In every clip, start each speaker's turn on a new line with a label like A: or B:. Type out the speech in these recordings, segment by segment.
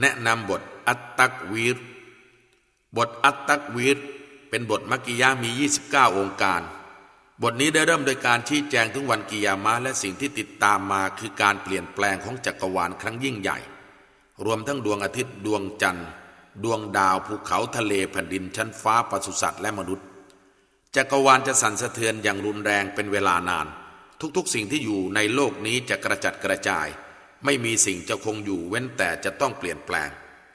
A: แนะนำบทอัตตักวีร บทอัตตักวีร เป็นบทมักกิยามี 29 องค์การ บทนี้ได้เริ่มโดยการชี้แจงถึงวันกิยามะและสิ่งที่ติดตามมาคือการเปลี่ยนแปลงของจักรวาลครั้งยิ่งใหญ่ รวมทั้งดวงอาทิตย์ดวงจันทร์ ดวงดาวภูเขาทะเลแผ่นดินชั้นฟ้าปศุสัตว์และมนุษย์ จักรวาลจะสั่นสะเทือนอย่างรุนแรงเป็นเวลานาน ทุกๆ สิ่งที่อยู่ในโลกนี้จะกระจัดกระจาย ไม่มีสิ่งจะคงอยู่เว้นแต่จะต้องเปลี่ยนแปลง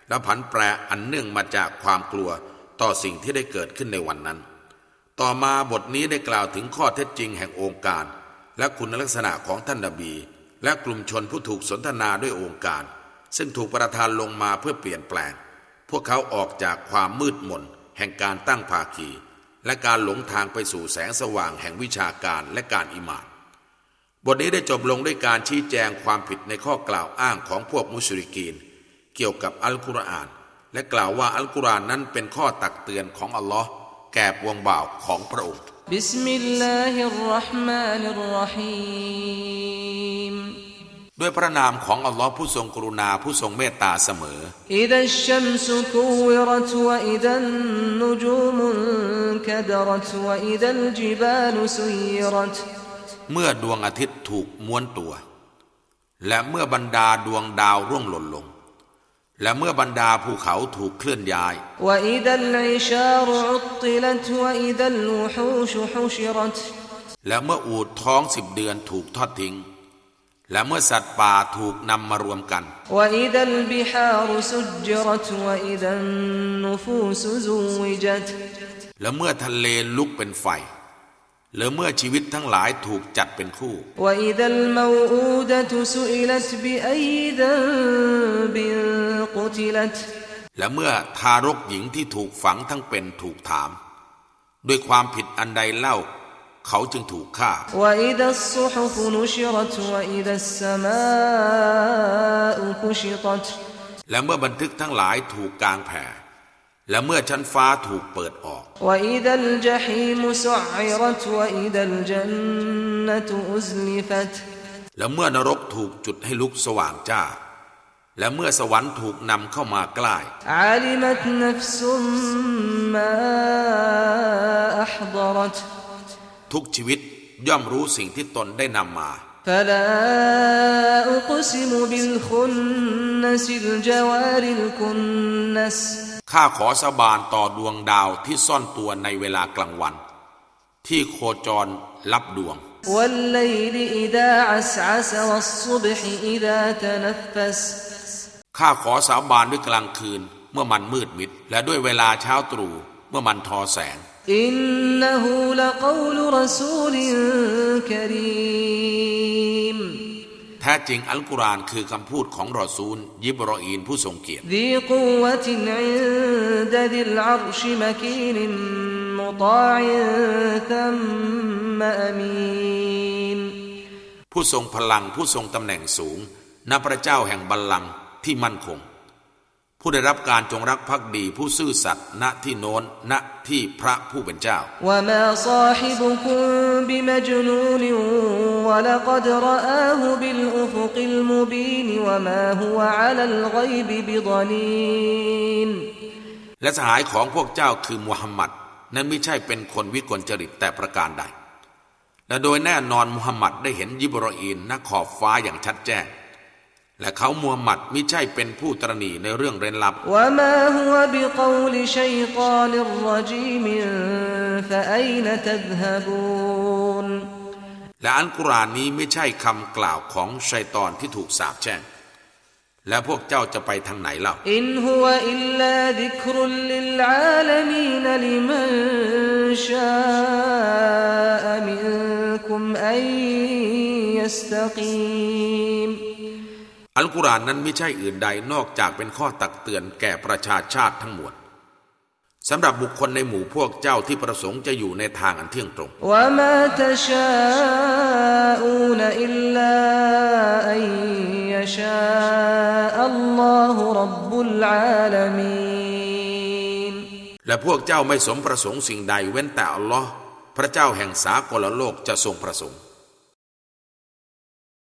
A: และผันแปรอันเนื่องมาจากความกลัวต่อสิ่งที่ได้เกิดขึ้นในวันนั้น ต่อมาบทนี้ได้กล่าวถึงข้อเท็จจริงแห่งองค์การ และคุณลักษณะของท่านนบี และกลุ่มชนผู้ถูกสนทนาด้วยองค์การ ซึ่งถูกประทานลงมาเพื่อเปลี่ยนแปลง พวกเขาออกจากความมืดมนแห่งการตั้งภาคี และการหลงทางไปสู่แสงสว่างแห่งวิชาการและการอิมาน บทนี้ได้จบลงด้วยการชี้แจงความผิดในข้อกล่าวอ้างของพวกมุชริกีน เกี่ยวกับอัลกุรอาน และกล่าวว่าอัลกุรอานนั้นเป็นข้อตักเตือนของอัลลอฮ์แก่ปวงบ่าวของพระองค์
B: بسم الله الرحمن الرحيم
A: ด้วยพระนามของอัลลอฮ์ผู้ทรงกรุณาผู้ทรงเมตตาเสมอ
B: إذا الشمس كورت وإذا النجومคดรัตวะอิดัลจิบาลุสุยรัต
A: เมื่อดวงอาทิตย์ถูกม้วนตัว และเมื่อบรรดาดวงดาวร่วงหล่นลง และเมื่อบรรดาภูเขาถูกเคลื่อนย้ายและเมื่ออูดท้องสิบเดือนถูกทอดทิ้ง และเมื่อสัตว์ป่าถูกนำมารวมกัน และเมื่อทะเลลุกเป็นไฟ หรือเมื่อชีวิตทั้งหลายถูกจัดเป็นคู่ และเมื่อทารกหญิงที่ถูกฝังทั้งเป็นถูกถาม ด้วยความผิดอันใดเล่า เขาจึงถูกฆ่า และเมื่อบันทึกทั้งหลายถูกกางแผ่ และเมื่อชั้นฟ้าถูกเปิดออก และเมื่อนรกถูกจุดให้ลุกสว่างจ้า และเมื่อสวรรค์ถูกนำเข้ามาใกล้ทุกชีวิตย่อมรู้สิ่งที่ตนได้นำมา فلا أقسم بالخنس الجوار الكنس ข้าขอสาบานต่อดวงดาวที่ซ่อนตัวในเวลากลางวัน ที่โคจรลับดวง ข้าขอสาบานด้วยกลางคืนเมื่อมันมืดมิด และด้วยเวลาเช้าตรู่เมื่อมันทอแสง อินนหูลกอลรสูลินกรีมแท้จริงอัลกุรอานคือคำพูดของรอซูล ยิบรออีนผู้ทรงเกียรติผู้ทรงพลังผู้ทรงตำแหน่งสูงนับพระเจ้าแห่งบัลลังก์ที่มั่นคง ผู้ได้รับการจงรักภักดีผู้ซื่อสัตย์ณที่โน้นณที่พระผู้เป็นเจ้าและสหายของพวกเจ้าคือมุฮัมมัดนั้นไม่ใช่เป็นคนวิกลจริตแต่ประการใดและโดยแน่นอนมุฮัมมัดได้เห็นยิบรออีนนักขอบฟ้าอย่างชัดแจ้ง และเขามัวหมัดมิใช่เป็นผู้ตรณีในเรื่องเร้นลับและอัลกุรอานนี้ไม่ใช่คำกล่าวของชัยตอนที่ถูกสาปแช่ง และพวกเจ้าจะไปทางไหนเล่าإن هو إلا ذكر للعالمين لمن شاء منكم أن يستقيم อัลกุรอานนั้นไม่ใช่อื่นใดนอกจากเป็นข้อตักเตือนแก่ประชาชาติทั้งหมดสำหรับบุคคลในหมู่พวกเจ้าที่ประสงค์จะอยู่ในทางอันเที่ยงตรงและพวกเจ้าไม่สมประสงค์สิ่งใดเว้นแต่อัลลอฮ์พระเจ้าแห่งสากลโลกจะทรงประสงค์